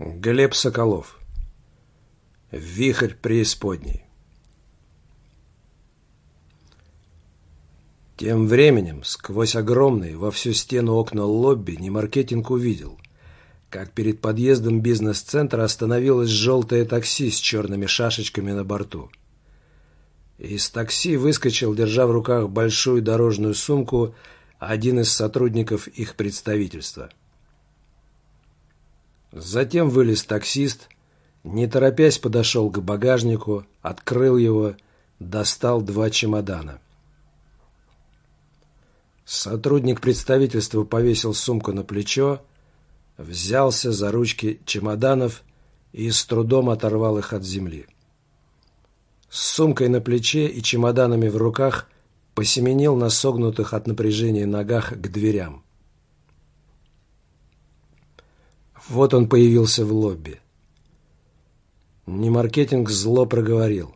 Глеб Соколов. Вихрь преисподней. Тем временем, сквозь огромные во всю стену окна лобби, Немаркетинг увидел, как перед подъездом бизнес-центра остановилось желтое такси с черными шашечками на борту. Из такси выскочил, держа в руках большую дорожную сумку, один из сотрудников их представительства – Затем вылез таксист, не торопясь подошел к багажнику, открыл его, достал два чемодана. Сотрудник представительства повесил сумку на плечо, взялся за ручки чемоданов и с трудом оторвал их от земли. С сумкой на плече и чемоданами в руках посеменил на согнутых от напряжения ногах к дверям. Вот он появился в лобби. Немаркетинг зло проговорил.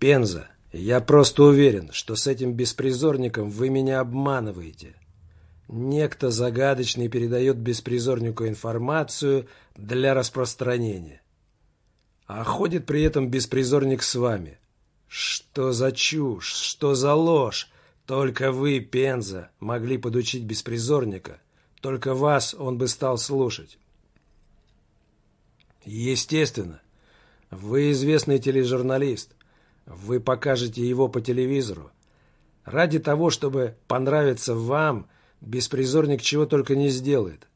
«Пенза, я просто уверен, что с этим беспризорником вы меня обманываете. Некто загадочный передает беспризорнику информацию для распространения. А ходит при этом беспризорник с вами. Что за чушь, что за ложь? Только вы, Пенза, могли подучить беспризорника, только вас он бы стал слушать. Естественно, вы известный тележурналист. Вы покажете его по телевизору. Ради того, чтобы понравиться вам, беспризорник чего только не сделает.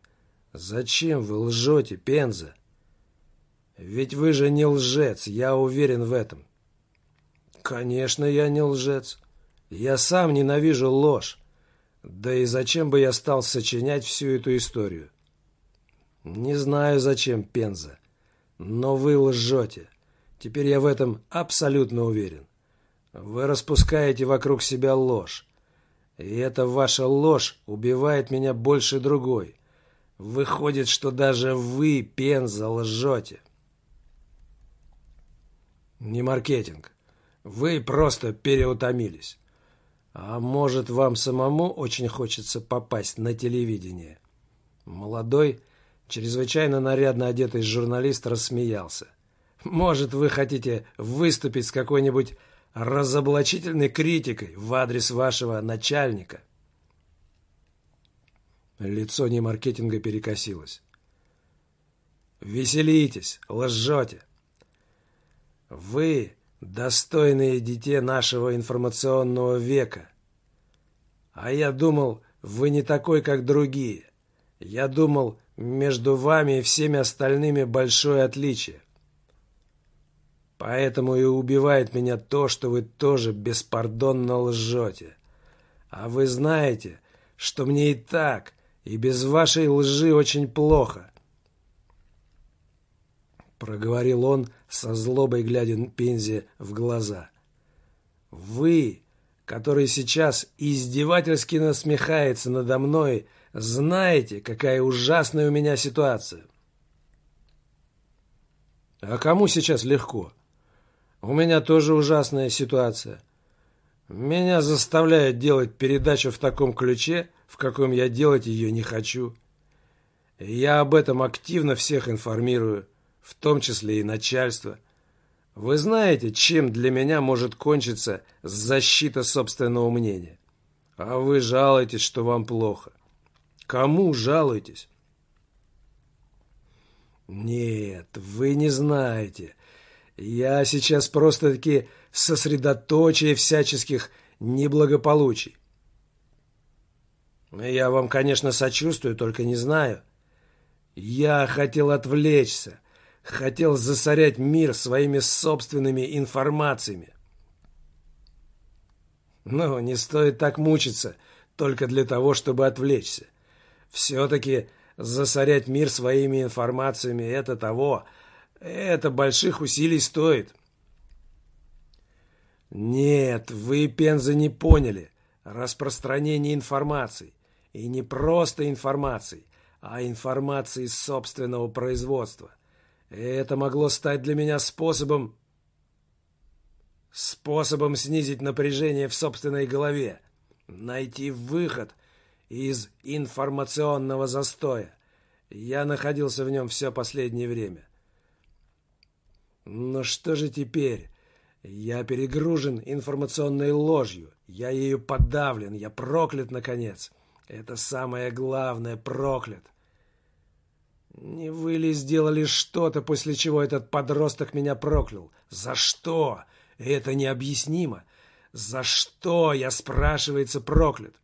Зачем вы лжете, Пенза? Ведь вы же не лжец, я уверен в этом. Конечно, я не лжец. Я сам ненавижу ложь. Да и зачем бы я стал сочинять всю эту историю? Не знаю, зачем, Пенза. Но вы лжете. Теперь я в этом абсолютно уверен. Вы распускаете вокруг себя ложь. И эта ваша ложь убивает меня больше другой. Выходит, что даже вы, Пенза, лжете. Не маркетинг. Вы просто переутомились. А может, вам самому очень хочется попасть на телевидение? Молодой, чрезвычайно нарядно одетый журналист рассмеялся. Может, вы хотите выступить с какой-нибудь разоблачительной критикой в адрес вашего начальника? Лицо немаркетинга перекосилось. Веселитесь, лжете. Вы достойные детей нашего информационного века. А я думал, вы не такой, как другие. Я думал, между вами и всеми остальными большое отличие. Поэтому и убивает меня то, что вы тоже беспардонно лжете. А вы знаете, что мне и так, и без вашей лжи очень плохо проговорил он со злобой, глядя Пензе в глаза. «Вы, который сейчас издевательски насмехается надо мной, знаете, какая ужасная у меня ситуация». «А кому сейчас легко? У меня тоже ужасная ситуация. Меня заставляют делать передачу в таком ключе, в каком я делать ее не хочу. Я об этом активно всех информирую в том числе и начальство. Вы знаете, чем для меня может кончиться защита собственного мнения? А вы жалуетесь, что вам плохо. Кому жалуетесь? Нет, вы не знаете. Я сейчас просто-таки сосредоточие всяческих неблагополучий. Я вам, конечно, сочувствую, только не знаю. Я хотел отвлечься, хотел засорять мир своими собственными информациями. Но не стоит так мучиться только для того, чтобы отвлечься. Все-таки засорять мир своими информациями – это того, это больших усилий стоит. Нет, вы, Пенза, не поняли. Распространение информации. И не просто информации, а информации собственного производства. Это могло стать для меня способом... Способом снизить напряжение в собственной голове. Найти выход из информационного застоя. Я находился в нем все последнее время. Но что же теперь? Я перегружен информационной ложью. Я ею подавлен. Я проклят, наконец. Это самое главное, проклят. Не вы ли сделали что-то, после чего этот подросток меня проклял? За что? Это необъяснимо. За что, я спрашивается, проклят?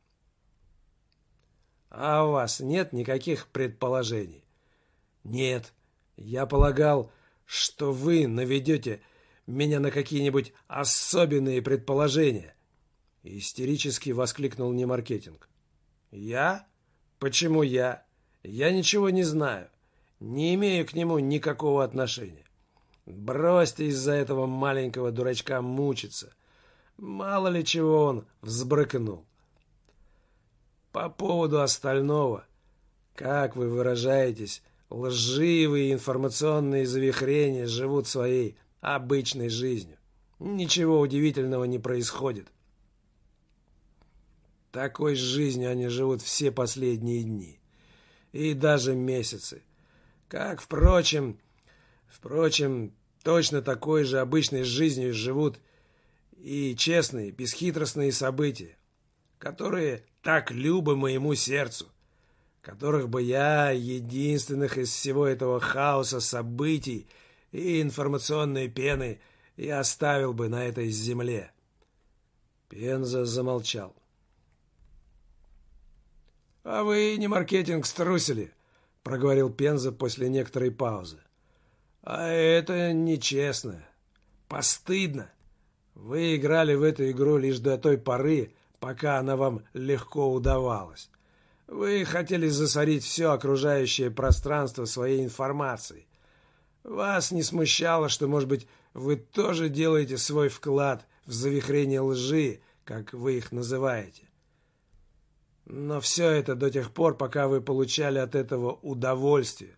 А у вас нет никаких предположений? Нет. Я полагал, что вы наведете меня на какие-нибудь особенные предположения. Истерически воскликнул Немаркетинг. Я? Почему я? Я ничего не знаю. Не имею к нему никакого отношения. Бросьте из-за этого маленького дурачка мучиться. Мало ли чего он взбрыкнул. По поводу остального, как вы выражаетесь, лживые информационные завихрения живут своей обычной жизнью. Ничего удивительного не происходит. Такой жизнью они живут все последние дни. И даже месяцы. Как, впрочем, впрочем, точно такой же обычной жизнью живут и честные, бесхитростные события, которые так любы моему сердцу, которых бы я, единственных из всего этого хаоса событий и информационной пены, и оставил бы на этой земле. Пенза замолчал. «А вы не маркетинг струсили», — проговорил Пенза после некоторой паузы. «А это нечестно. Постыдно. Вы играли в эту игру лишь до той поры, пока она вам легко удавалась. Вы хотели засорить все окружающее пространство своей информацией. Вас не смущало, что, может быть, вы тоже делаете свой вклад в завихрение лжи, как вы их называете. Но все это до тех пор, пока вы получали от этого удовольствие.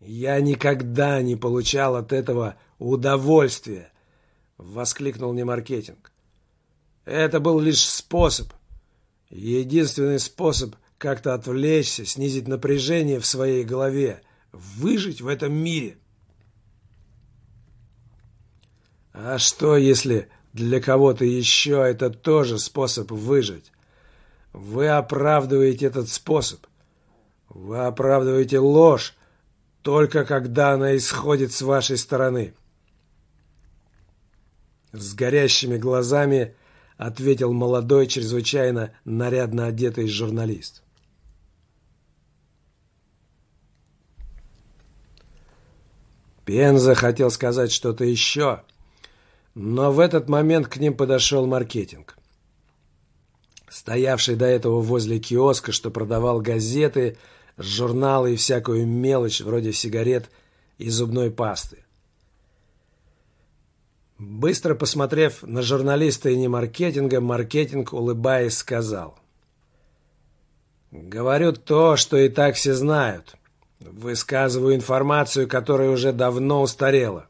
Я никогда не получал от этого удовольствия. — воскликнул Немаркетинг. «Это был лишь способ. Единственный способ как-то отвлечься, снизить напряжение в своей голове, выжить в этом мире». «А что, если для кого-то еще это тоже способ выжить? Вы оправдываете этот способ. Вы оправдываете ложь, только когда она исходит с вашей стороны». С горящими глазами ответил молодой, чрезвычайно нарядно одетый журналист. Пенза хотел сказать что-то еще, но в этот момент к ним подошел маркетинг. Стоявший до этого возле киоска, что продавал газеты, журналы и всякую мелочь вроде сигарет и зубной пасты. Быстро посмотрев на журналиста и не маркетинга, маркетинг, улыбаясь, сказал. «Говорю то, что и так все знают. Высказываю информацию, которая уже давно устарела».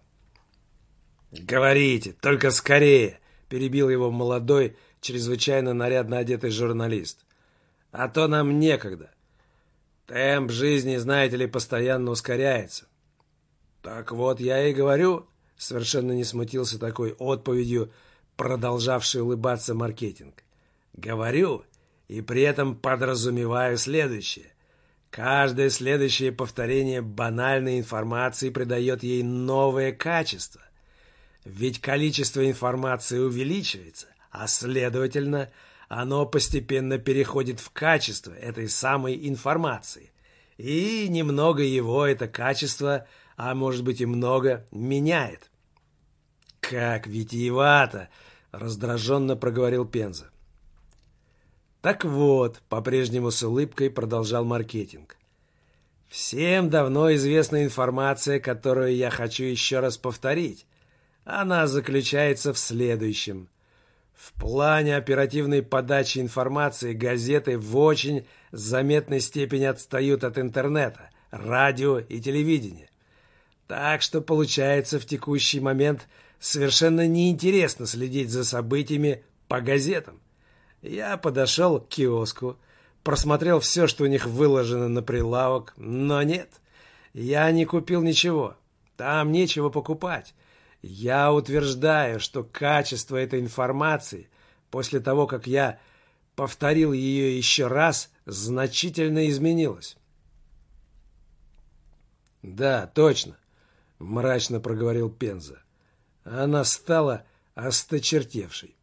«Говорите, только скорее!» – перебил его молодой, чрезвычайно нарядно одетый журналист. «А то нам некогда. Темп жизни, знаете ли, постоянно ускоряется». «Так вот, я и говорю, Совершенно не смутился такой отповедью, продолжавший улыбаться маркетинг. Говорю, и при этом подразумеваю следующее. Каждое следующее повторение банальной информации придает ей новое качество. Ведь количество информации увеличивается, а следовательно, оно постепенно переходит в качество этой самой информации. И немного его это качество, а может быть и много, меняет. «Как витиевато!» — раздраженно проговорил Пенза. «Так вот», — по-прежнему с улыбкой продолжал маркетинг. «Всем давно известна информация, которую я хочу еще раз повторить. Она заключается в следующем. В плане оперативной подачи информации газеты в очень заметной степени отстают от интернета, радио и телевидения. Так что получается в текущий момент – совершенно неинтересно следить за событиями по газетам. Я подошел к киоску, просмотрел все, что у них выложено на прилавок, но нет, я не купил ничего. Там нечего покупать. Я утверждаю, что качество этой информации после того, как я повторил ее еще раз, значительно изменилось. «Да, точно», — мрачно проговорил Пенза. Она стала осточертевшей.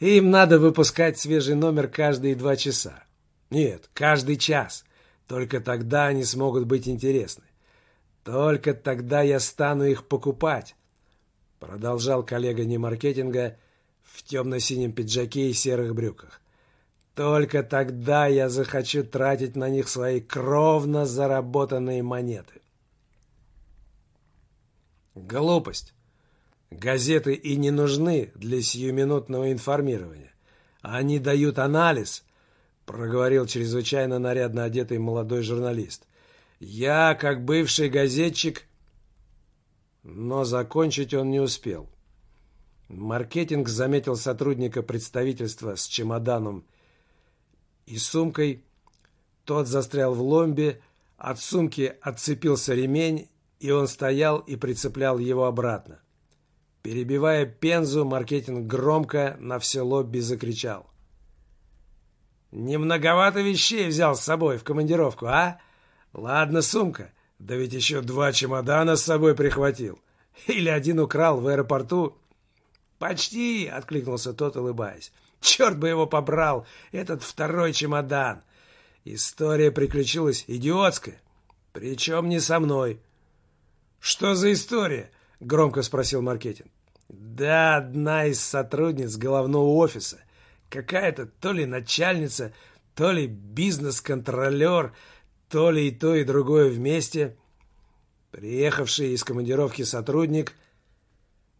Им надо выпускать свежий номер каждые два часа. Нет, каждый час. Только тогда они смогут быть интересны. Только тогда я стану их покупать. Продолжал коллега немаркетинга в темно-синем пиджаке и серых брюках. Только тогда я захочу тратить на них свои кровно заработанные монеты. Глупость. Газеты и не нужны для сиюминутного информирования. Они дают анализ, проговорил чрезвычайно нарядно одетый молодой журналист. Я, как бывший газетчик... Но закончить он не успел. Маркетинг заметил сотрудника представительства с чемоданом и сумкой. Тот застрял в ломбе, от сумки отцепился ремень, и он стоял и прицеплял его обратно. Перебивая Пензу, маркетинг громко на все лобби закричал. «Не вещей взял с собой в командировку, а? Ладно, сумка, да ведь еще два чемодана с собой прихватил. Или один украл в аэропорту?» «Почти!» — откликнулся тот, улыбаясь. «Черт бы его побрал, этот второй чемодан!» История приключилась идиотская, причем не со мной. «Что за история?» — громко спросил маркетинг. «Да, одна из сотрудниц головного офиса. Какая-то то ли начальница, то ли бизнес-контролер, то ли и то, и другое вместе». Приехавший из командировки сотрудник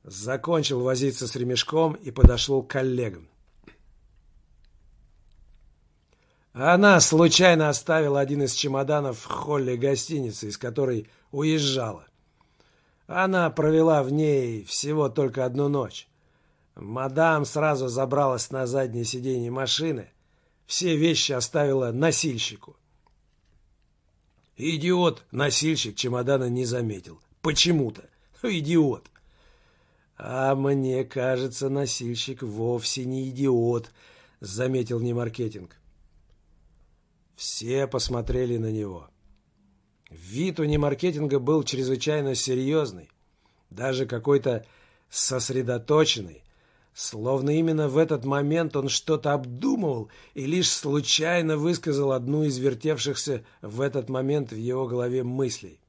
закончил возиться с ремешком и подошел к коллегам. Она случайно оставила один из чемоданов в холле гостиницы, из которой уезжала. Она провела в ней всего только одну ночь. Мадам сразу забралась на заднее сиденье машины, все вещи оставила носильщику. Идиот-носильщик чемодана не заметил. Почему-то. Идиот. А мне кажется, носильщик вовсе не идиот, заметил Немаркетинг. Все посмотрели на него. Вид у немаркетинга был чрезвычайно серьезный, даже какой-то сосредоточенный, словно именно в этот момент он что-то обдумывал и лишь случайно высказал одну из вертевшихся в этот момент в его голове мыслей.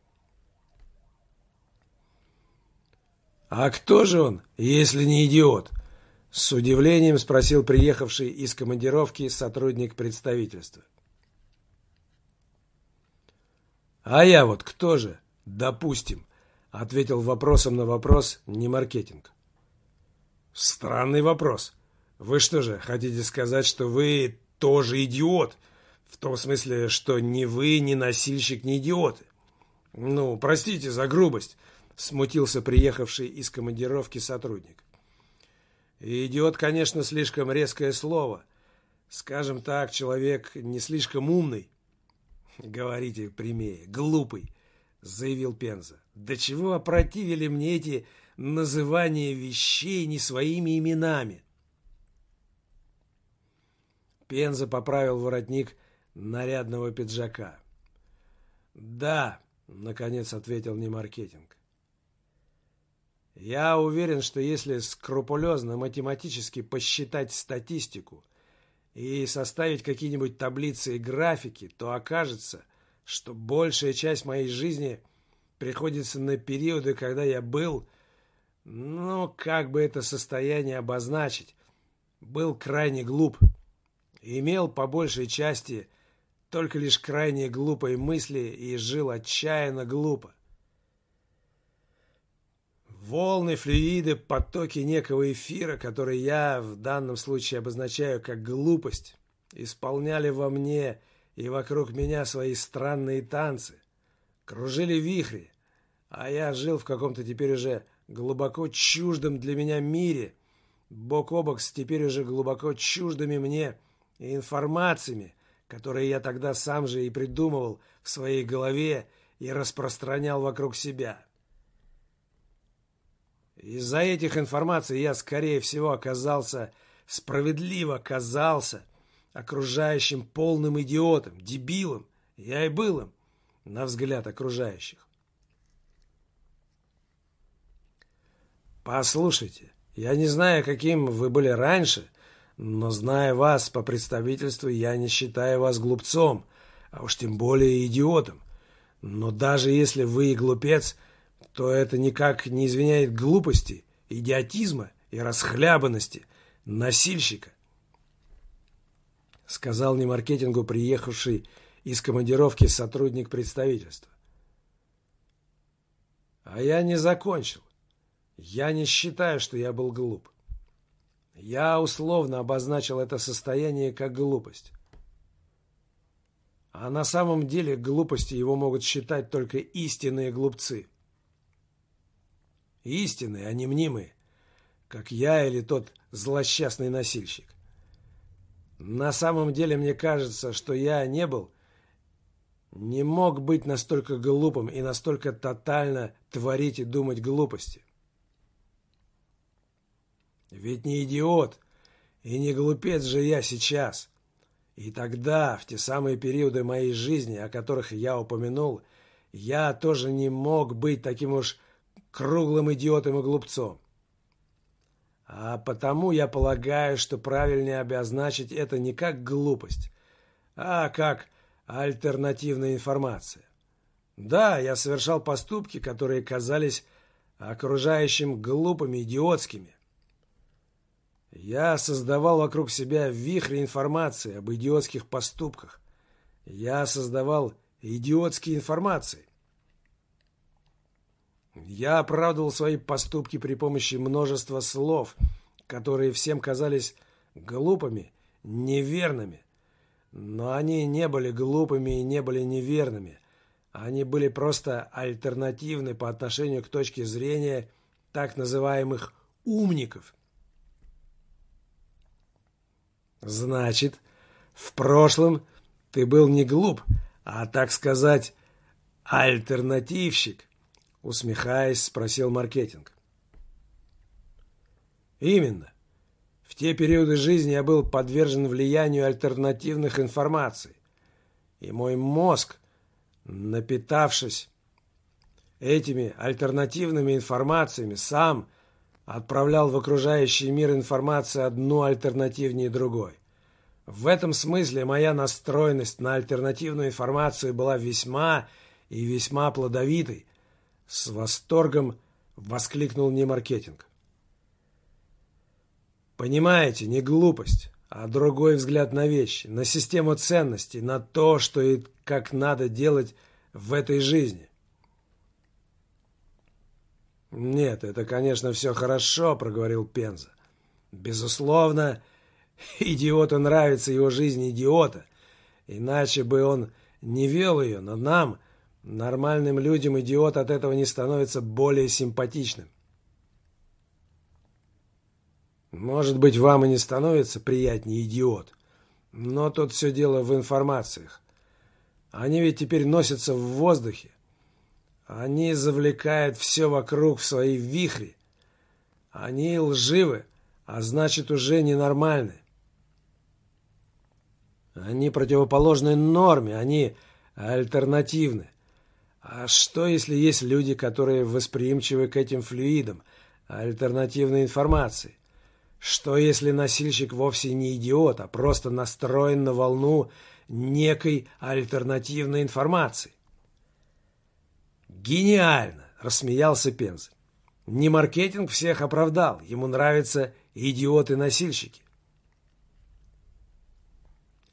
«А кто же он, если не идиот?» С удивлением спросил приехавший из командировки сотрудник представительства. А я вот кто же? Допустим, ответил вопросом на вопрос не маркетинг. Странный вопрос. Вы что же, хотите сказать, что вы тоже идиот? В том смысле, что ни вы, ни носильщик, ни идиоты. Ну, простите за грубость, смутился приехавший из командировки сотрудник. Идиот, конечно, слишком резкое слово. Скажем так, человек не слишком умный, «Говорите прямее, глупый», — заявил Пенза. «Да чего опротивили мне эти называния вещей не своими именами?» Пенза поправил воротник нарядного пиджака. «Да», — наконец ответил Немаркетинг. «Я уверен, что если скрупулезно математически посчитать статистику — и составить какие-нибудь таблицы и графики, то окажется, что большая часть моей жизни приходится на периоды, когда я был, ну, как бы это состояние обозначить, был крайне глуп, имел по большей части только лишь крайне глупые мысли и жил отчаянно глупо. Волны, флюиды, потоки некого эфира, который я в данном случае обозначаю как глупость, исполняли во мне и вокруг меня свои странные танцы, кружили вихри, а я жил в каком-то теперь уже глубоко чуждом для меня мире, бок о бок с теперь уже глубоко чуждыми мне информациями, которые я тогда сам же и придумывал в своей голове и распространял вокруг себя. Из-за этих информаций я, скорее всего, оказался, справедливо оказался, окружающим полным идиотом, дебилом. Я и был им, на взгляд окружающих. Послушайте, я не знаю, каким вы были раньше, но зная вас по представительству, я не считаю вас глупцом, а уж тем более идиотом. Но даже если вы и глупец, то это никак не извиняет глупости, идиотизма и расхлябанности носильщика. Сказал не маркетингу приехавший из командировки сотрудник представительства. А я не закончил. Я не считаю, что я был глуп. Я условно обозначил это состояние как глупость. А на самом деле глупости его могут считать только истинные глупцы. Истинные, а не мнимые, как я или тот злосчастный носильщик. На самом деле мне кажется, что я не был, не мог быть настолько глупым и настолько тотально творить и думать глупости. Ведь не идиот и не глупец же я сейчас. И тогда, в те самые периоды моей жизни, о которых я упомянул, я тоже не мог быть таким уж круглым идиотом и глупцом. А потому я полагаю, что правильнее обозначить это не как глупость, а как альтернативная информация. Да, я совершал поступки, которые казались окружающим глупыми, идиотскими. Я создавал вокруг себя вихрь информации об идиотских поступках. Я создавал идиотские информации. Я оправдывал свои поступки при помощи множества слов, которые всем казались глупыми, неверными. Но они не были глупыми и не были неверными. Они были просто альтернативны по отношению к точке зрения так называемых «умников». Значит, в прошлом ты был не глуп, а, так сказать, альтернативщик, усмехаясь, спросил маркетинг. Именно. В те периоды жизни я был подвержен влиянию альтернативных информаций. И мой мозг, напитавшись этими альтернативными информациями, сам отправлял в окружающий мир информацию одну альтернативнее другой. В этом смысле моя настроенность на альтернативную информацию была весьма и весьма плодовитой. С восторгом воскликнул мне маркетинг. Понимаете, не глупость, а другой взгляд на вещи, на систему ценностей, на то, что и как надо делать в этой жизни. «Нет, это, конечно, все хорошо», — проговорил Пенза. «Безусловно, идиоту нравится его жизнь идиота, иначе бы он не вел ее, но нам, нормальным людям, идиот от этого не становится более симпатичным. Может быть, вам и не становится приятнее идиот, но тут все дело в информациях. Они ведь теперь носятся в воздухе, они завлекают все вокруг в свои вихри. Они лживы, а значит уже ненормальны. Они противоположны норме, они альтернативны. А что, если есть люди, которые восприимчивы к этим флюидам, альтернативной информации? Что, если носильщик вовсе не идиот, а просто настроен на волну некой альтернативной информации? «Гениально!» – рассмеялся Пензель. «Не маркетинг всех оправдал, ему нравятся идиоты-носильщики».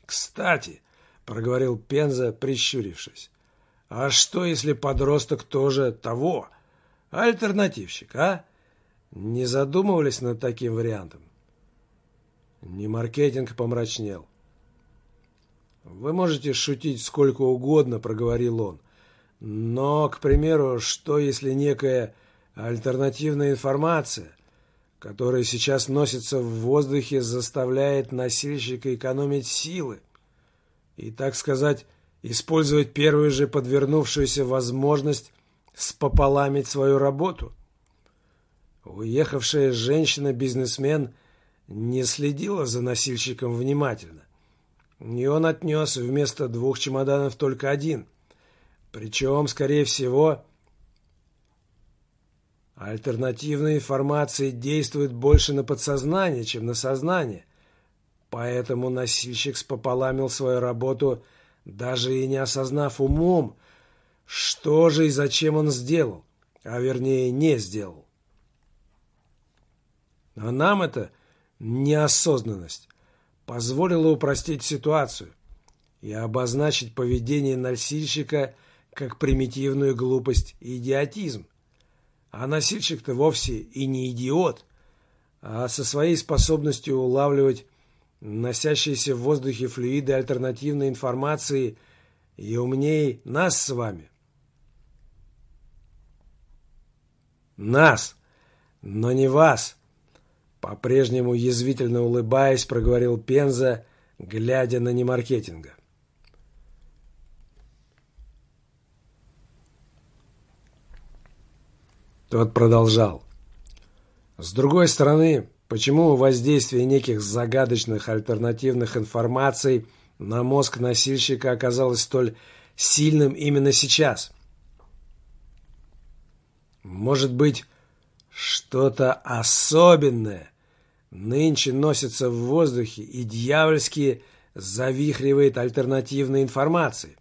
«Кстати», – проговорил Пенза, прищурившись, «а что, если подросток тоже того? Альтернативщик, а? Не задумывались над таким вариантом?» Не маркетинг помрачнел. «Вы можете шутить сколько угодно», — проговорил он. Но, к примеру, что если некая альтернативная информация, который сейчас носится в воздухе, заставляет носильщика экономить силы и, так сказать, использовать первую же подвернувшуюся возможность спополамить свою работу. Уехавшая женщина-бизнесмен не следила за носильщиком внимательно. И он отнес вместо двух чемоданов только один. Причем, скорее всего, альтернативная информация действует больше на подсознание, чем на сознание. Поэтому носильщик спополамил свою работу, даже и не осознав умом, что же и зачем он сделал, а вернее не сделал. А нам это неосознанность позволила упростить ситуацию и обозначить поведение носильщика как примитивную глупость и идиотизм. А носильщик-то вовсе и не идиот, а со своей способностью улавливать носящиеся в воздухе флюиды альтернативной информации и умнее нас с вами. Нас, но не вас, по-прежнему язвительно улыбаясь, проговорил Пенза, глядя на немаркетинга. Тот продолжал. С другой стороны, почему воздействие неких загадочных альтернативных информаций на мозг носильщика оказалось столь сильным именно сейчас? Может быть, что-то особенное нынче носится в воздухе и дьявольски завихривает альтернативной информации?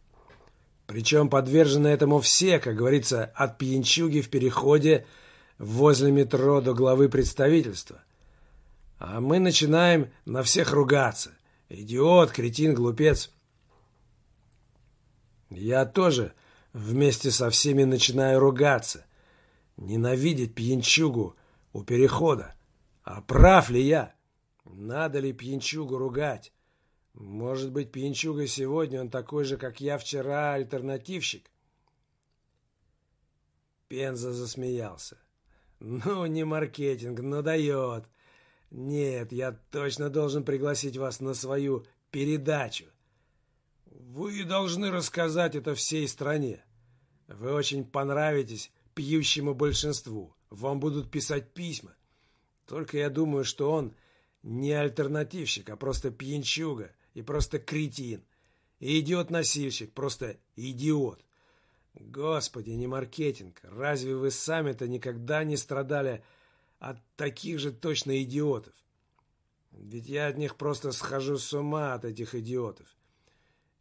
Причем подвержены этому все, как говорится, от пьянчуги в переходе возле метро до главы представительства. А мы начинаем на всех ругаться. Идиот, кретин, глупец. Я тоже вместе со всеми начинаю ругаться. Ненавидеть пьянчугу у перехода. А прав ли я? Надо ли пьянчугу ругать? Может быть, пьянчуга сегодня он такой же, как я вчера, альтернативщик? Пенза засмеялся. Ну, не маркетинг, но дает. Нет, я точно должен пригласить вас на свою передачу. Вы должны рассказать это всей стране. Вы очень понравитесь пьющему большинству. Вам будут писать письма. Только я думаю, что он не альтернативщик, а просто пьянчуга, и просто кретин. И идиот-носильщик, просто идиот. Господи, не маркетинг. Разве вы сами-то никогда не страдали от таких же точно идиотов? Ведь я от них просто схожу с ума от этих идиотов.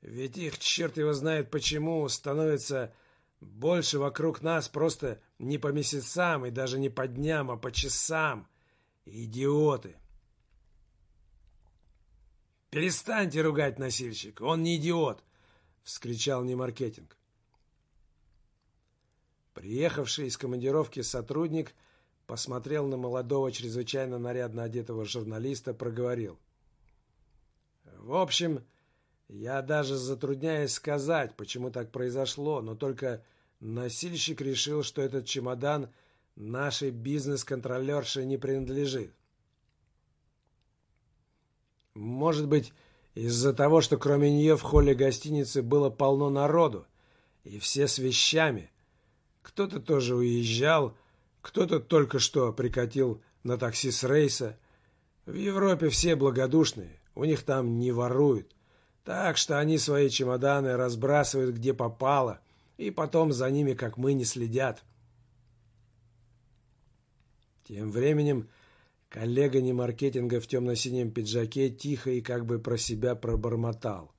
Ведь их, черт его знает почему, становится больше вокруг нас просто не по месяцам и даже не по дням, а по часам. Идиоты. «Перестаньте ругать носильщик, он не идиот!» — вскричал Немаркетинг. Приехавший из командировки сотрудник посмотрел на молодого, чрезвычайно нарядно одетого журналиста, проговорил. «В общем, я даже затрудняюсь сказать, почему так произошло, но только носильщик решил, что этот чемодан нашей бизнес-контролерше не принадлежит. Может быть, из-за того, что кроме нее в холле гостиницы было полно народу, и все с вещами. Кто-то тоже уезжал, кто-то только что прикатил на такси с рейса. В Европе все благодушные, у них там не воруют. Так что они свои чемоданы разбрасывают где попало, и потом за ними, как мы, не следят. Тем временем Коллега не маркетинга в темно-синем пиджаке тихо и как бы про себя пробормотал.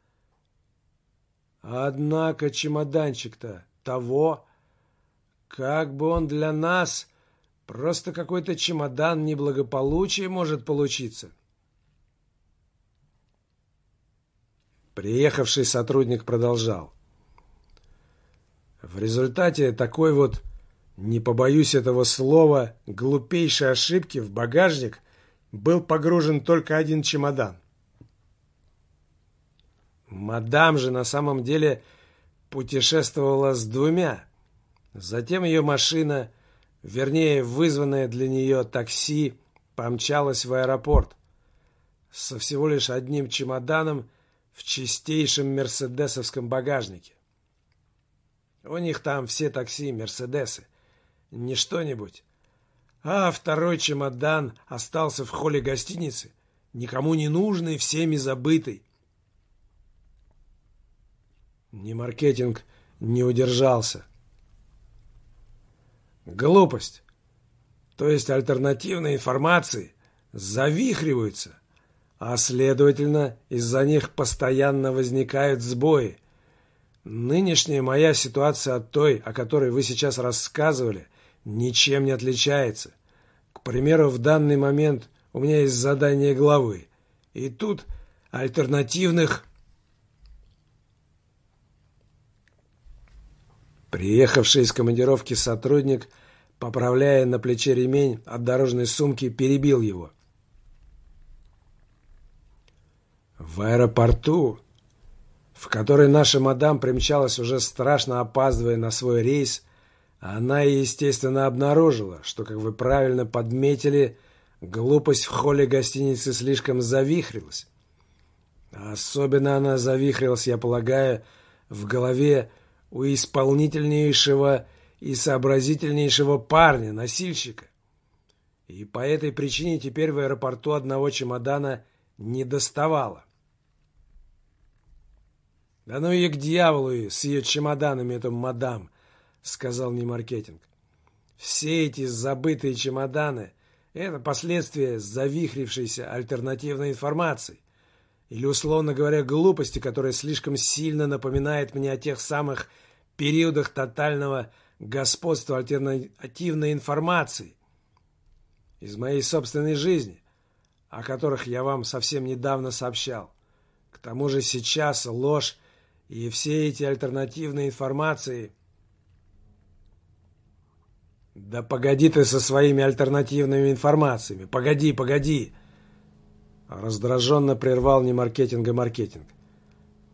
Однако чемоданчик-то того, как бы он для нас, просто какой-то чемодан неблагополучия может получиться. Приехавший сотрудник продолжал. В результате такой вот не побоюсь этого слова, глупейшей ошибки в багажник был погружен только один чемодан. Мадам же на самом деле путешествовала с двумя. Затем ее машина, вернее, вызванное для нее такси, помчалась в аэропорт со всего лишь одним чемоданом в чистейшем мерседесовском багажнике. У них там все такси мерседесы, не что-нибудь. А второй чемодан остался в холле гостиницы, никому не нужный, всеми забытый. Ни маркетинг не удержался. Глупость. То есть альтернативные информации завихриваются, а следовательно, из-за них постоянно возникают сбои. Нынешняя моя ситуация от той, о которой вы сейчас рассказывали, ничем не отличается. К примеру, в данный момент у меня есть задание главы, и тут альтернативных... Приехавший из командировки сотрудник, поправляя на плече ремень от дорожной сумки, перебил его. В аэропорту, в который наша мадам примчалась уже страшно опаздывая на свой рейс, она, естественно, обнаружила, что, как вы правильно подметили, глупость в холле гостиницы слишком завихрилась. Особенно она завихрилась, я полагаю, в голове у исполнительнейшего и сообразительнейшего парня, носильщика. И по этой причине теперь в аэропорту одного чемодана не доставало. «Да ну и к дьяволу с ее чемоданами, эту мадам!» — сказал мне маркетинг. «Все эти забытые чемоданы — это последствия завихрившейся альтернативной информации. Или, условно говоря, глупости, которая слишком сильно напоминает мне о тех самых периодах тотального господства альтернативной информации из моей собственной жизни, о которых я вам совсем недавно сообщал. К тому же сейчас ложь и все эти альтернативные информации... Да погоди ты со своими альтернативными информациями. Погоди, погоди. Раздраженно прервал не маркетинг, а маркетинг.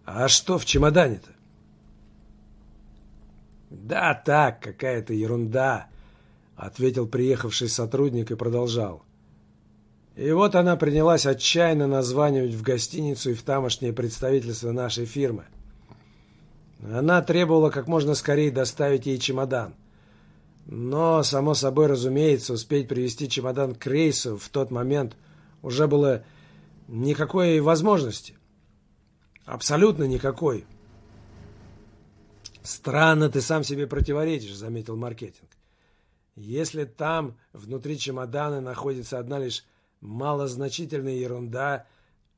А что в чемодане-то? Да так, какая-то ерунда, ответил приехавший сотрудник и продолжал. И вот она принялась отчаянно названивать в гостиницу и в тамошнее представительство нашей фирмы. Она требовала как можно скорее доставить ей чемодан. Но, само собой разумеется, успеть привезти чемодан к рейсу в тот момент уже было никакой возможности. Абсолютно никакой. «Странно ты сам себе противоречишь», — заметил маркетинг. «Если там, внутри чемодана, находится одна лишь малозначительная ерунда,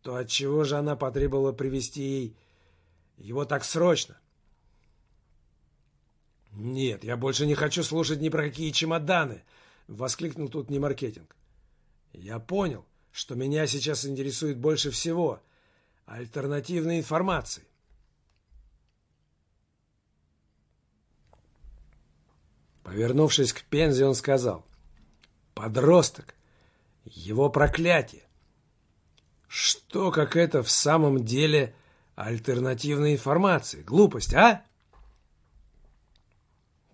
то отчего же она потребовала привезти ей его так срочно?» «Нет, я больше не хочу слушать ни про какие чемоданы!» — воскликнул тут не маркетинг. «Я понял, что меня сейчас интересует больше всего альтернативной информации. Повернувшись к Пензе, он сказал. «Подросток! Его проклятие! Что, как это в самом деле альтернативная информация? Глупость, а?»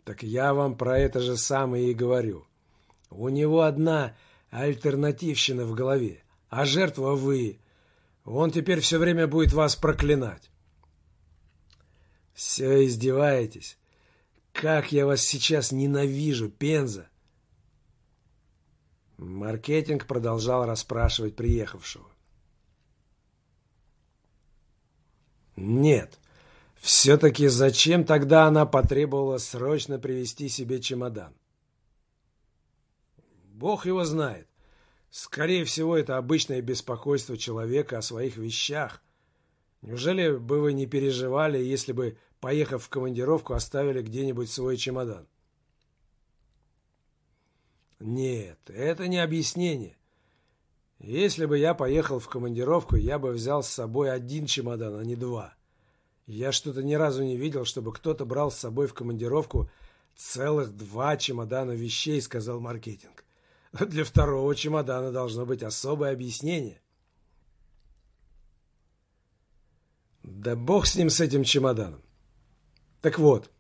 «Так я вам про это же самое и говорю. У него одна альтернативщина в голове, а жертва вы. Он теперь все время будет вас проклинать». «Все издеваетесь. Как я вас сейчас ненавижу, Пенза!» Маркетинг продолжал расспрашивать приехавшего. «Нет, все-таки зачем тогда она потребовала срочно привезти себе чемодан?» «Бог его знает. Скорее всего, это обычное беспокойство человека о своих вещах. Неужели бы вы не переживали, если бы поехав в командировку, оставили где-нибудь свой чемодан. Нет, это не объяснение. Если бы я поехал в командировку, я бы взял с собой один чемодан, а не два. Я что-то ни разу не видел, чтобы кто-то брал с собой в командировку целых два чемодана вещей, сказал маркетинг. Для второго чемодана должно быть особое объяснение. Да бог с ним, с этим чемоданом. Так вот,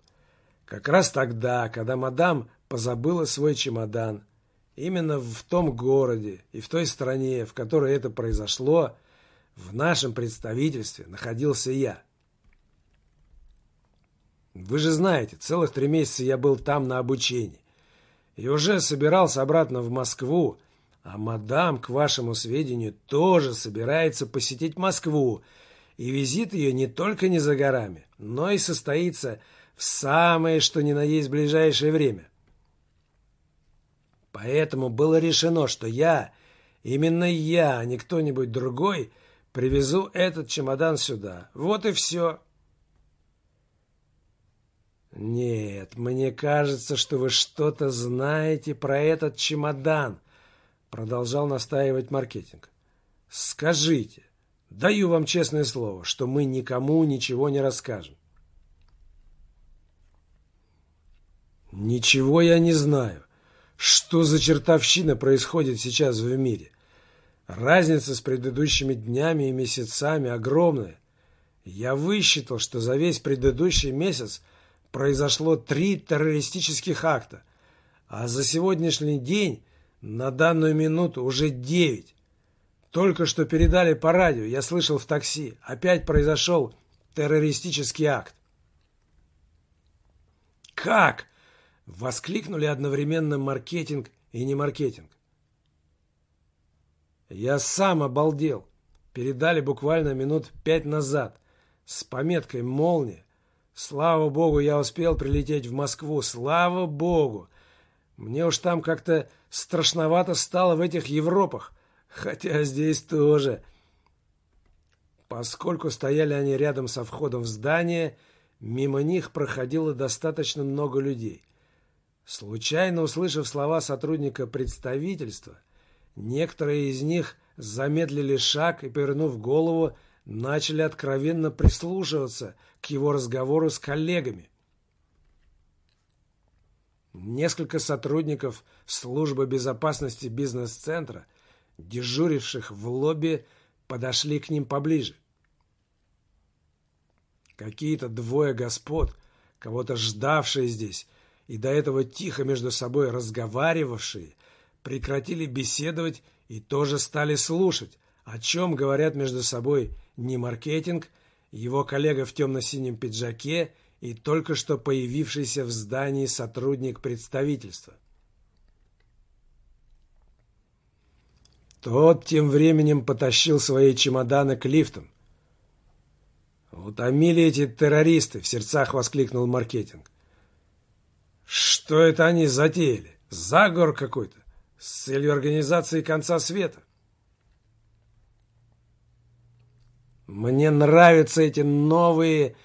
как раз тогда, когда мадам позабыла свой чемодан, именно в том городе и в той стране, в которой это произошло, в нашем представительстве находился я. Вы же знаете, целых три месяца я был там на обучении. И уже собирался обратно в Москву, а мадам, к вашему сведению, тоже собирается посетить Москву, и визит ее не только не за горами, но и состоится в самое что ни на есть ближайшее время. Поэтому было решено, что я, именно я, а не кто-нибудь другой, привезу этот чемодан сюда. Вот и все. «Нет, мне кажется, что вы что-то знаете про этот чемодан», продолжал настаивать маркетинг. «Скажите, даю вам честное слово, что мы никому ничего не расскажем». «Ничего я не знаю. Что за чертовщина происходит сейчас в мире? Разница с предыдущими днями и месяцами огромная. Я высчитал, что за весь предыдущий месяц – произошло три террористических акта, а за сегодняшний день на данную минуту уже девять. Только что передали по радио, я слышал в такси, опять произошел террористический акт. «Как?» — воскликнули одновременно маркетинг и не маркетинг. Я сам обалдел. Передали буквально минут пять назад с пометкой «Молния». Слава богу, я успел прилететь в Москву. Слава богу! Мне уж там как-то страшновато стало в этих Европах. Хотя здесь тоже. Поскольку стояли они рядом со входом в здание, мимо них проходило достаточно много людей. Случайно услышав слова сотрудника представительства, некоторые из них замедлили шаг и, повернув голову, начали откровенно прислушиваться к его разговору с коллегами. Несколько сотрудников службы безопасности бизнес-центра, дежуривших в лобби, подошли к ним поближе. Какие-то двое господ, кого-то ждавшие здесь и до этого тихо между собой разговаривавшие, прекратили беседовать и тоже стали слушать, о чем говорят между собой не маркетинг, его коллега в темно-синем пиджаке и только что появившийся в здании сотрудник представительства. Тот тем временем потащил свои чемоданы к лифтам. «Утомили эти террористы!» — в сердцах воскликнул маркетинг. «Что это они затеяли? Заговор какой-то? С целью организации конца света?» Мне нравятся эти новые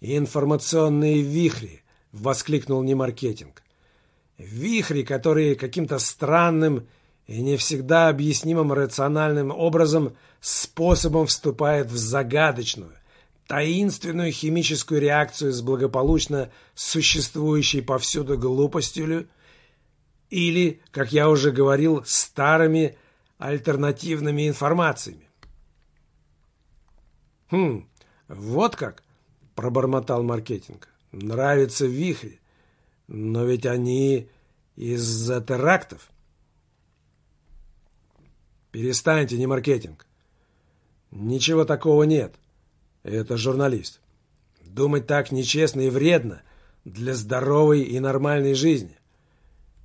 информационные вихри, воскликнул Немаркетинг. Вихри, которые каким-то странным и не всегда объяснимым рациональным образом способом вступают в загадочную, таинственную химическую реакцию с благополучно существующей повсюду глупостью или, как я уже говорил, старыми альтернативными информациями. «Хм, вот как!» – пробормотал маркетинг. «Нравится вихри, но ведь они из-за терактов». «Перестаньте, не маркетинг. Ничего такого нет. Это журналист. Думать так нечестно и вредно для здоровой и нормальной жизни.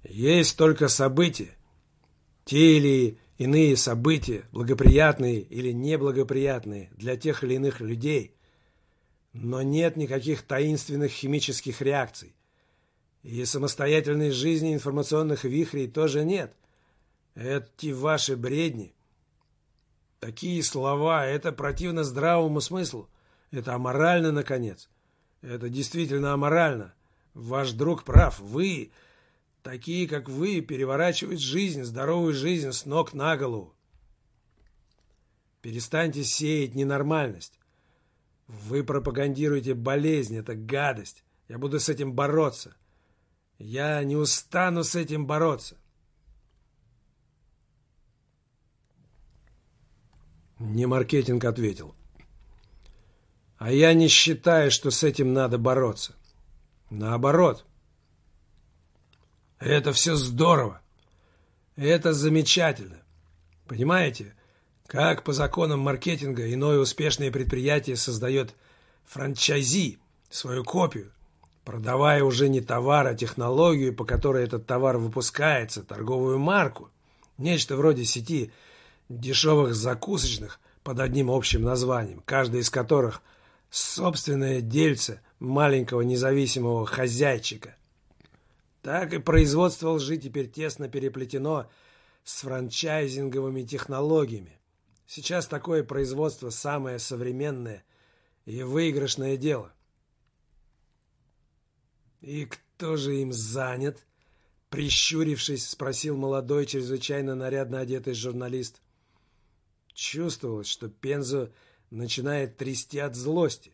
Есть только события, те или Иные события, благоприятные или неблагоприятные для тех или иных людей, но нет никаких таинственных химических реакций. И самостоятельной жизни информационных вихрей тоже нет. Эти ваши бредни. Такие слова, это противно здравому смыслу. Это аморально, наконец. Это действительно аморально. Ваш друг прав. Вы Такие, как вы, переворачивают жизнь, здоровую жизнь с ног на голову. Перестаньте сеять ненормальность. Вы пропагандируете болезнь, это гадость. Я буду с этим бороться. Я не устану с этим бороться. Не маркетинг ответил. А я не считаю, что с этим надо бороться. Наоборот. Это все здорово. Это замечательно. Понимаете, как по законам маркетинга иное успешное предприятие создает франчайзи, свою копию, продавая уже не товар, а технологию, по которой этот товар выпускается, торговую марку, нечто вроде сети дешевых закусочных под одним общим названием, каждый из которых собственное дельце маленького независимого хозяйчика. Так и производство лжи теперь тесно переплетено с франчайзинговыми технологиями. Сейчас такое производство самое современное и выигрышное дело. «И кто же им занят?» Прищурившись, спросил молодой, чрезвычайно нарядно одетый журналист. Чувствовалось, что Пензу начинает трясти от злости,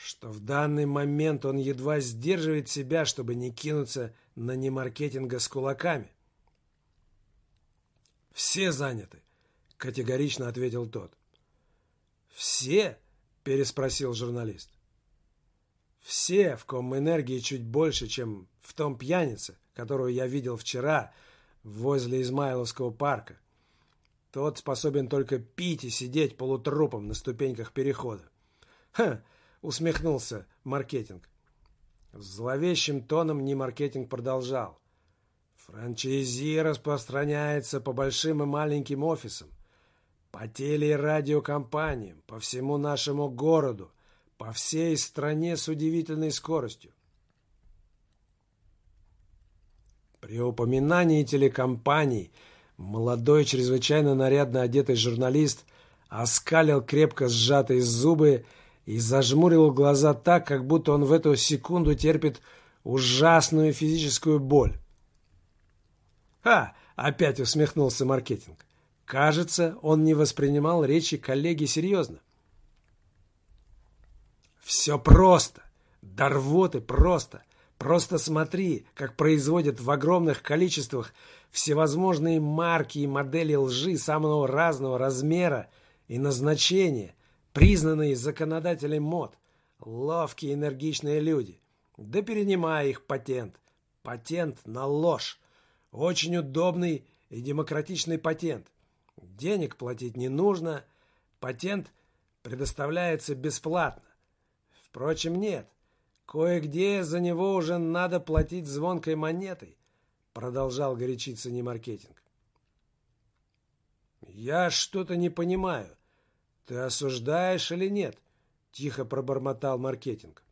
что в данный момент он едва сдерживает себя, чтобы не кинуться на немаркетинга с кулаками. «Все заняты», — категорично ответил тот. «Все?» — переспросил журналист. Все, в ком энергии чуть больше, чем в том пьянице, которую я видел вчера возле Измайловского парка. Тот способен только пить и сидеть полутрупом на ступеньках перехода. Ха! Усмехнулся маркетинг. Зловещим тоном не маркетинг продолжал. Франчайзи распространяется по большим и маленьким офисам, по теле- и радиокомпаниям, по всему нашему городу, по всей стране с удивительной скоростью. При упоминании телекомпаний молодой, чрезвычайно нарядно одетый журналист оскалил крепко сжатые зубы и зажмурил глаза так, как будто он в эту секунду терпит ужасную физическую боль. «Ха!» — опять усмехнулся маркетинг. Кажется, он не воспринимал речи коллеги серьезно. Все просто. До рвоты просто. Просто смотри, как производят в огромных количествах всевозможные марки и модели лжи самого разного размера и назначения, признанные законодателем мод. Ловкие энергичные люди. Да перенимая их патент. Патент на ложь. Очень удобный и демократичный патент. Денег платить не нужно. Патент предоставляется бесплатно. Впрочем, нет. Кое-где за него уже надо платить звонкой монетой, продолжал горячиться немаркетинг. Я что-то не понимаю. Ты осуждаешь или нет? Тихо пробормотал маркетинг.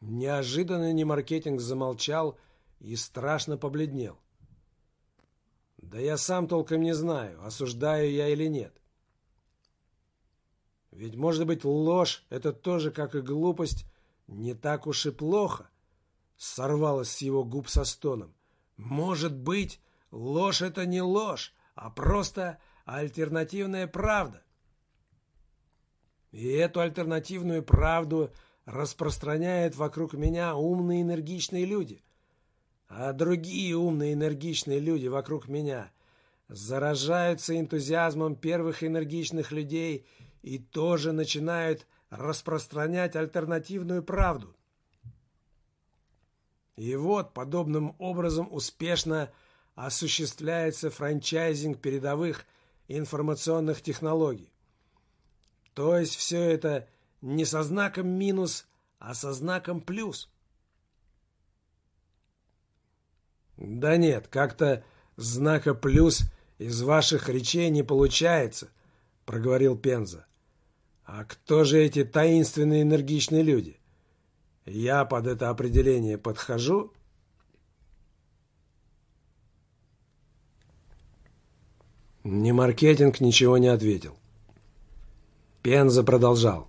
Неожиданно немаркетинг замолчал и страшно побледнел. Да я сам толком не знаю, осуждаю я или нет. Ведь, может быть, ложь — это тоже, как и глупость, не так уж и плохо. Сорвалось с его губ со стоном. Может быть, ложь — это не ложь, а просто альтернативная правда. И эту альтернативную правду распространяют вокруг меня умные энергичные люди. А другие умные энергичные люди вокруг меня заражаются энтузиазмом первых энергичных людей и тоже начинают распространять альтернативную правду. И вот подобным образом успешно осуществляется франчайзинг передовых информационных технологий. То есть все это не со знаком минус, а со знаком плюс. Да нет, как-то знака плюс из ваших речей не получается, проговорил Пенза. А кто же эти таинственные энергичные люди? Я под это определение подхожу? Ни маркетинг ничего не ответил. Пенза продолжал.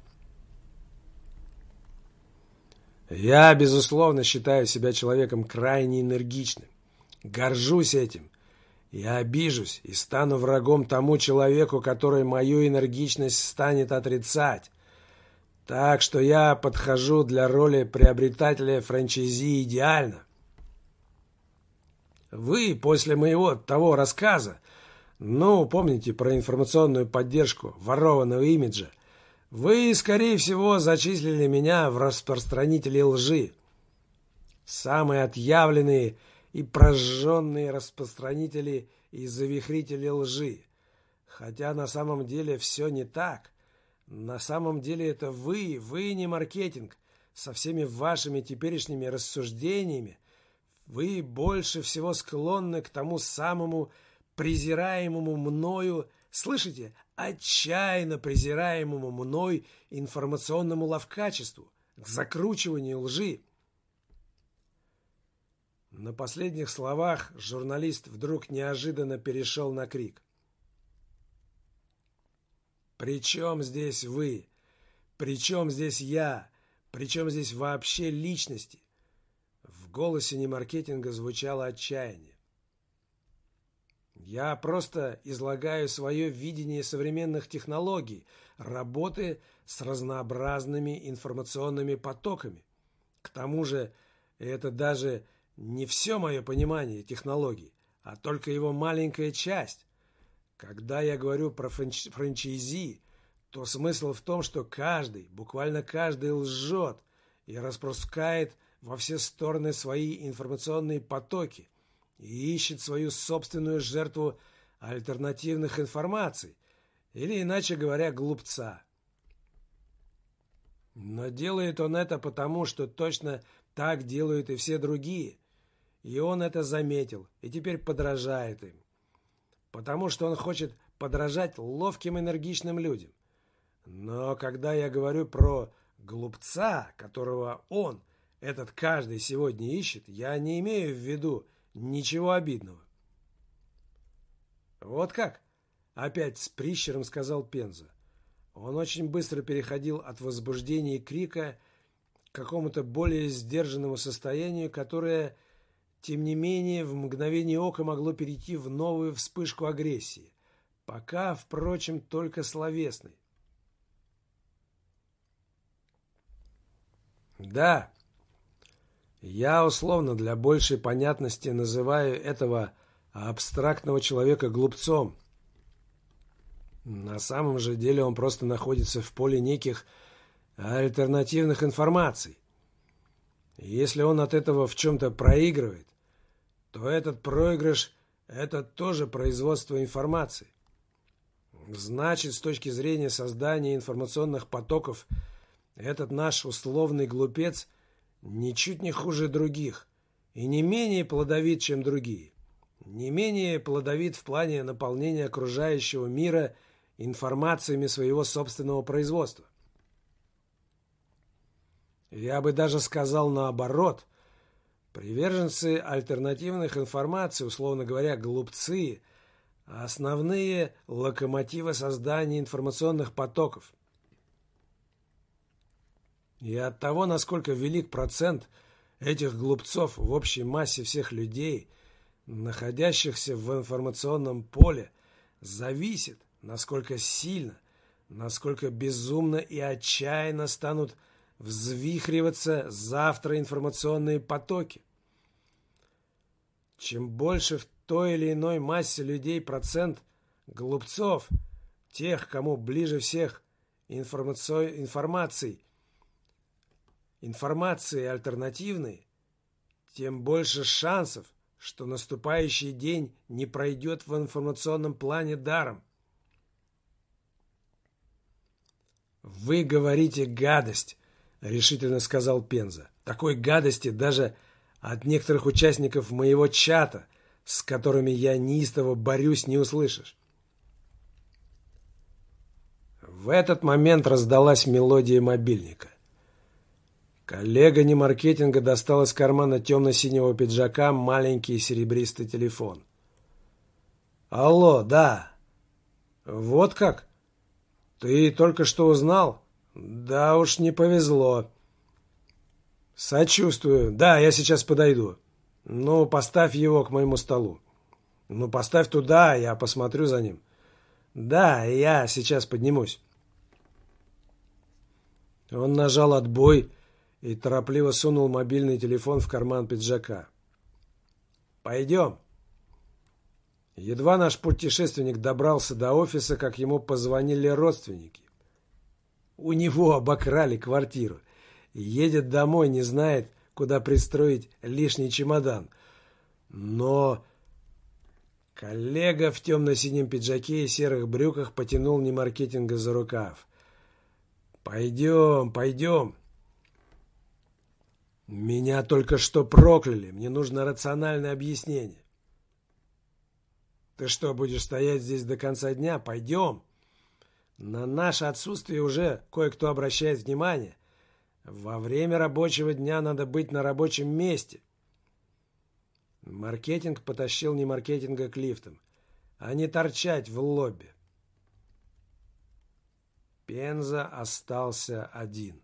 Я, безусловно, считаю себя человеком крайне энергичным. Горжусь этим я обижусь и стану врагом тому человеку, который мою энергичность станет отрицать. Так что я подхожу для роли приобретателя франчайзи идеально. Вы после моего того рассказа, ну, помните про информационную поддержку ворованного имиджа, вы, скорее всего, зачислили меня в распространители лжи. Самые отъявленные и прожженные распространители и завихрители лжи. Хотя на самом деле все не так. На самом деле это вы, вы не маркетинг, со всеми вашими теперешними рассуждениями. Вы больше всего склонны к тому самому презираемому мною, слышите, отчаянно презираемому мной информационному ловкачеству, к закручиванию лжи. На последних словах журналист вдруг неожиданно перешел на крик. «При чем здесь вы? При чем здесь я? При чем здесь вообще личности?» В голосе немаркетинга звучало отчаяние. Я просто излагаю свое видение современных технологий, работы с разнообразными информационными потоками. К тому же это даже не все мое понимание технологий, а только его маленькая часть. Когда я говорю про франч франчайзи, то смысл в том, что каждый, буквально каждый лжет и распускает во все стороны свои информационные потоки и ищет свою собственную жертву альтернативных информаций, или, иначе говоря, глупца. Но делает он это потому, что точно так делают и все другие, и он это заметил, и теперь подражает им. Потому что он хочет подражать ловким энергичным людям. Но когда я говорю про глупца, которого он, этот каждый сегодня ищет, я не имею в виду ничего обидного. Вот как? Опять с прищером сказал Пенза. Он очень быстро переходил от возбуждения и крика к какому-то более сдержанному состоянию, которое тем не менее, в мгновение ока могло перейти в новую вспышку агрессии, пока, впрочем, только словесной. Да, я условно для большей понятности называю этого абстрактного человека глупцом. На самом же деле он просто находится в поле неких альтернативных информаций. Если он от этого в чем-то проигрывает, то этот проигрыш – это тоже производство информации. Значит, с точки зрения создания информационных потоков, этот наш условный глупец ничуть не хуже других и не менее плодовит, чем другие. Не менее плодовит в плане наполнения окружающего мира информациями своего собственного производства. Я бы даже сказал наоборот. Приверженцы альтернативных информаций, условно говоря, глупцы, основные локомотивы создания информационных потоков. И от того, насколько велик процент этих глупцов в общей массе всех людей, находящихся в информационном поле, зависит, насколько сильно, насколько безумно и отчаянно станут взвихриваться завтра информационные потоки. Чем больше в той или иной массе людей процент глупцов, тех, кому ближе всех информаци... информаций, информации альтернативной, тем больше шансов, что наступающий день не пройдет в информационном плане даром. «Вы говорите гадость», — решительно сказал Пенза. «Такой гадости даже от некоторых участников моего чата, с которыми я неистово борюсь, не услышишь». В этот момент раздалась мелодия мобильника. Коллега немаркетинга достал из кармана темно-синего пиджака маленький серебристый телефон. «Алло, да. Вот как? Ты только что узнал?» Да уж не повезло. Сочувствую. Да, я сейчас подойду. Ну, поставь его к моему столу. Ну, поставь туда, я посмотрю за ним. Да, я сейчас поднимусь. Он нажал отбой и торопливо сунул мобильный телефон в карман пиджака. «Пойдем». Едва наш путешественник добрался до офиса, как ему позвонили родственники. У него обокрали квартиру. Едет домой, не знает, куда пристроить лишний чемодан. Но... Коллега в темно-синем пиджаке и серых брюках потянул немаркетинга за рукав. «Пойдем, пойдем!» «Меня только что прокляли. Мне нужно рациональное объяснение». «Ты что, будешь стоять здесь до конца дня? Пойдем!» На наше отсутствие уже кое-кто обращает внимание. Во время рабочего дня надо быть на рабочем месте. Маркетинг потащил не маркетинга к лифтам, а не торчать в лобби. Пенза остался один.